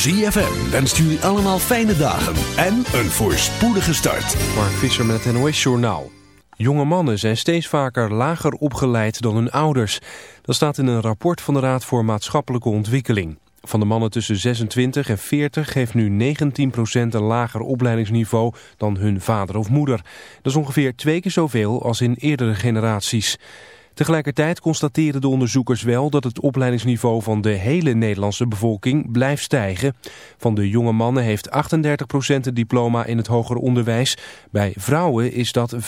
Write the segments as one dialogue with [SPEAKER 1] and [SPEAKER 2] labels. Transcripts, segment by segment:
[SPEAKER 1] ZFM wenst jullie allemaal fijne dagen en een voorspoedige start.
[SPEAKER 2] Mark Visser met het NOS Journaal. Jonge mannen zijn steeds vaker lager opgeleid dan hun ouders. Dat staat in een rapport van de Raad voor Maatschappelijke Ontwikkeling. Van de mannen tussen 26 en 40 heeft nu 19% een lager opleidingsniveau dan hun vader of moeder. Dat is ongeveer twee keer zoveel als in eerdere generaties. Tegelijkertijd constateren de onderzoekers wel dat het opleidingsniveau van de hele Nederlandse bevolking blijft stijgen. Van de jonge mannen heeft 38% een diploma in het hoger onderwijs. Bij vrouwen is dat 35%.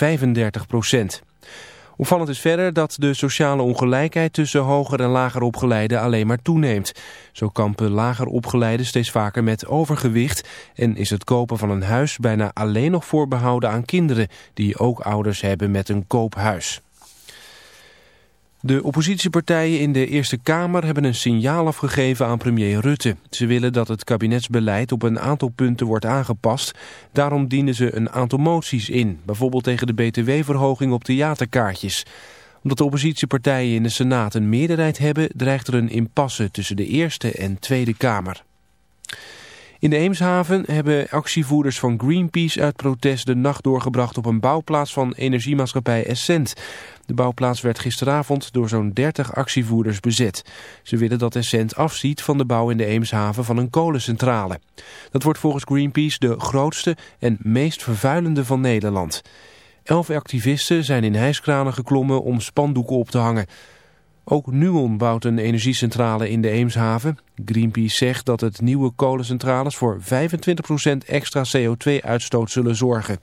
[SPEAKER 2] Opvallend is verder dat de sociale ongelijkheid tussen hoger en lager opgeleiden alleen maar toeneemt. Zo kampen lager opgeleiden steeds vaker met overgewicht en is het kopen van een huis bijna alleen nog voorbehouden aan kinderen die ook ouders hebben met een koophuis. De oppositiepartijen in de Eerste Kamer hebben een signaal afgegeven aan premier Rutte. Ze willen dat het kabinetsbeleid op een aantal punten wordt aangepast. Daarom dienen ze een aantal moties in, bijvoorbeeld tegen de btw-verhoging op theaterkaartjes. Omdat de oppositiepartijen in de Senaat een meerderheid hebben, dreigt er een impasse tussen de Eerste en Tweede Kamer. In de Eemshaven hebben actievoerders van Greenpeace uit protest de nacht doorgebracht op een bouwplaats van energiemaatschappij Essent. De bouwplaats werd gisteravond door zo'n 30 actievoerders bezet. Ze willen dat Essent afziet van de bouw in de Eemshaven van een kolencentrale. Dat wordt volgens Greenpeace de grootste en meest vervuilende van Nederland. Elf activisten zijn in hijskranen geklommen om spandoeken op te hangen. Ook Nuon bouwt een energiecentrale in de Eemshaven. Greenpeace zegt dat het nieuwe kolencentrales voor 25% extra CO2-uitstoot zullen zorgen.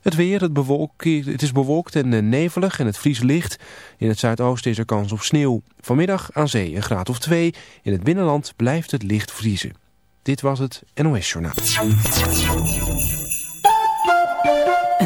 [SPEAKER 2] Het weer, het, het is bewolkt en eh, nevelig en het vries licht. In het zuidoosten is er kans op sneeuw. Vanmiddag aan zee een graad of 2. In het binnenland blijft het licht vriezen. Dit was het NOS Journaal.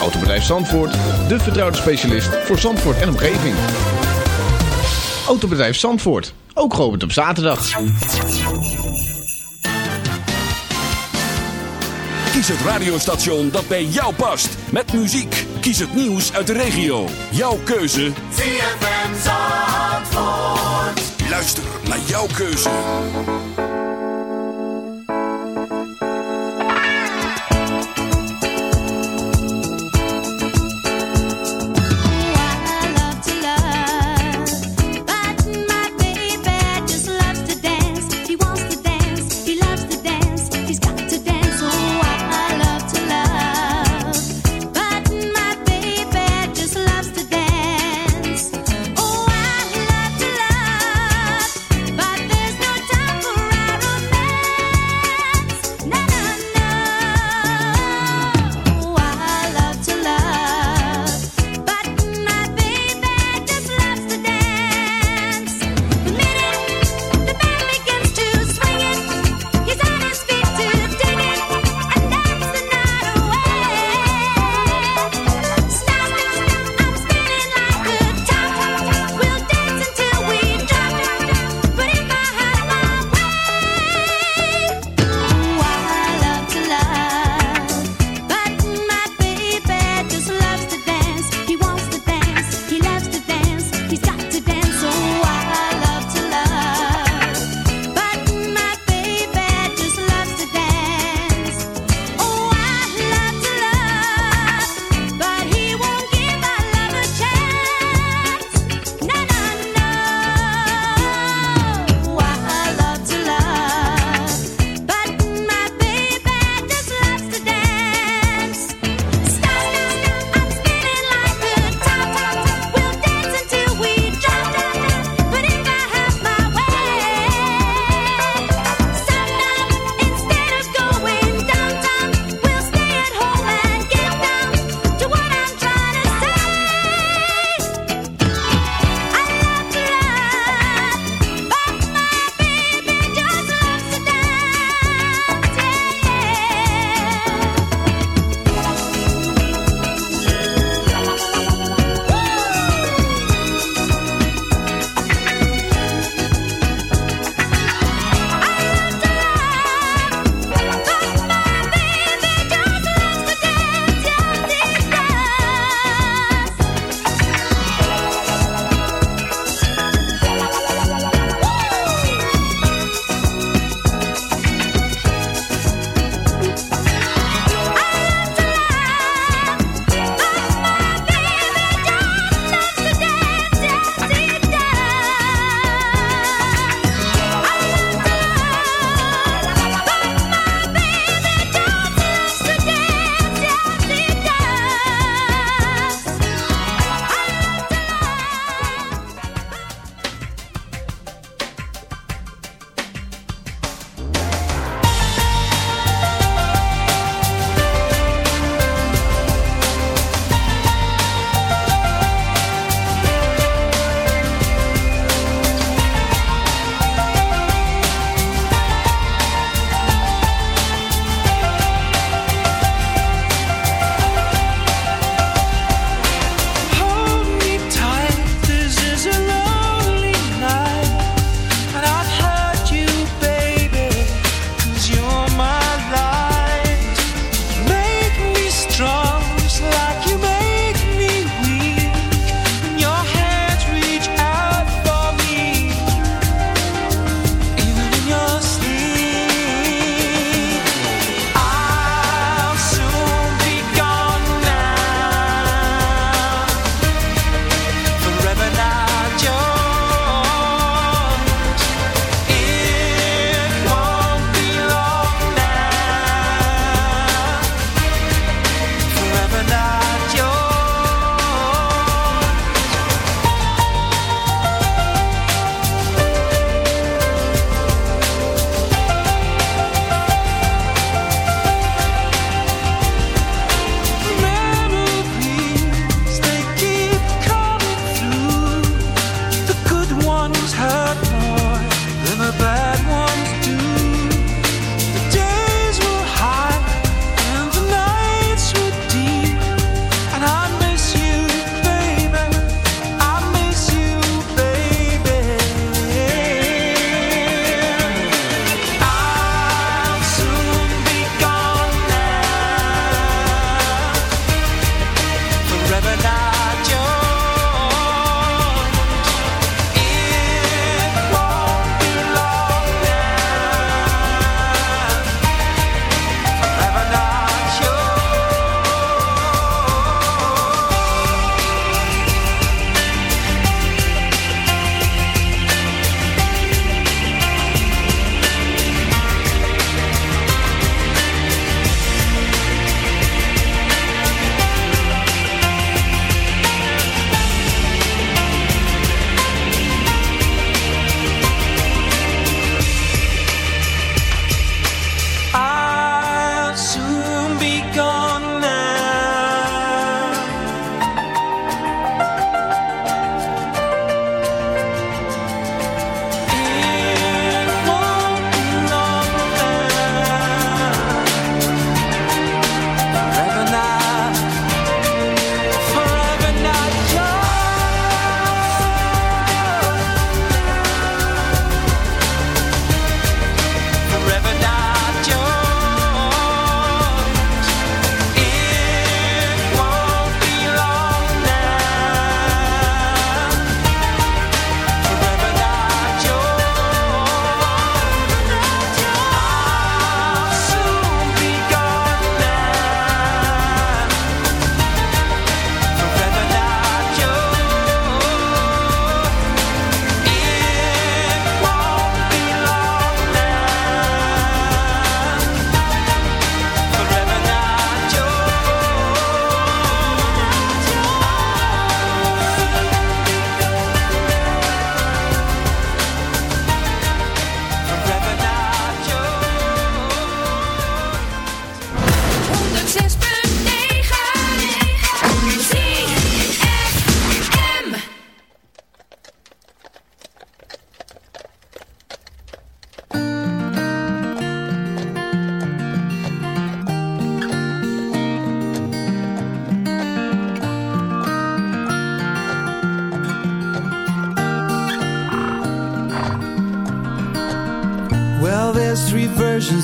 [SPEAKER 3] Autobedrijf Zandvoort, de vertrouwde specialist voor Zandvoort en omgeving. Autobedrijf Zandvoort, ook geopend op zaterdag.
[SPEAKER 1] Kies het radiostation dat bij jou past. Met muziek. Kies het nieuws uit de regio. Jouw keuze.
[SPEAKER 4] ZFM Zandvoort.
[SPEAKER 1] Luister naar jouw keuze.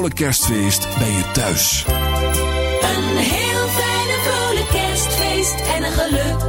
[SPEAKER 4] vrolijk kerstfeest bij je thuis.
[SPEAKER 5] Een heel fijne vrolijk kerstfeest en een
[SPEAKER 6] geluk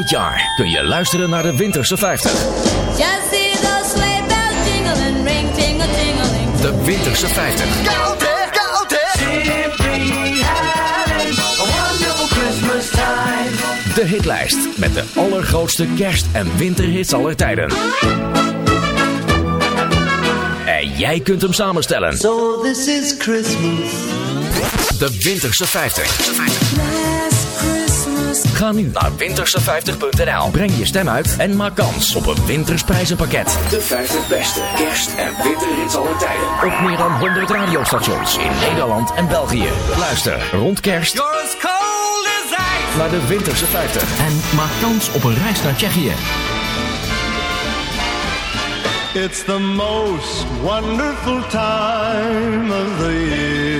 [SPEAKER 6] dit jaar kun je luisteren naar de Winterse 50.
[SPEAKER 5] Just see those sleigh bells jingling, ring, tingle, tingling.
[SPEAKER 6] De Winterse 50.
[SPEAKER 4] Koud hè, koud hè. Simply having a wonderful Christmas time.
[SPEAKER 6] De hitlijst met de allergrootste kerst- en winterhits aller tijden. En jij kunt hem samenstellen.
[SPEAKER 4] So this is Christmas.
[SPEAKER 6] De Winterse 50. Ga nu naar winterse50.nl. Breng je stem uit en maak kans op een wintersprijzenpakket. De 50 beste kerst- en winterhits aller tijden. Op meer dan 100 radiostations in Nederland en België. Luister rond kerst
[SPEAKER 7] You're as cold as ice.
[SPEAKER 6] naar de Winterse 50. En maak kans op een reis naar Tsjechië.
[SPEAKER 8] It's the most wonderful time of the year.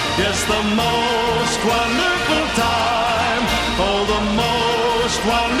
[SPEAKER 8] Yes, the most wonderful time. Oh, the most wonderful